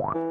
What?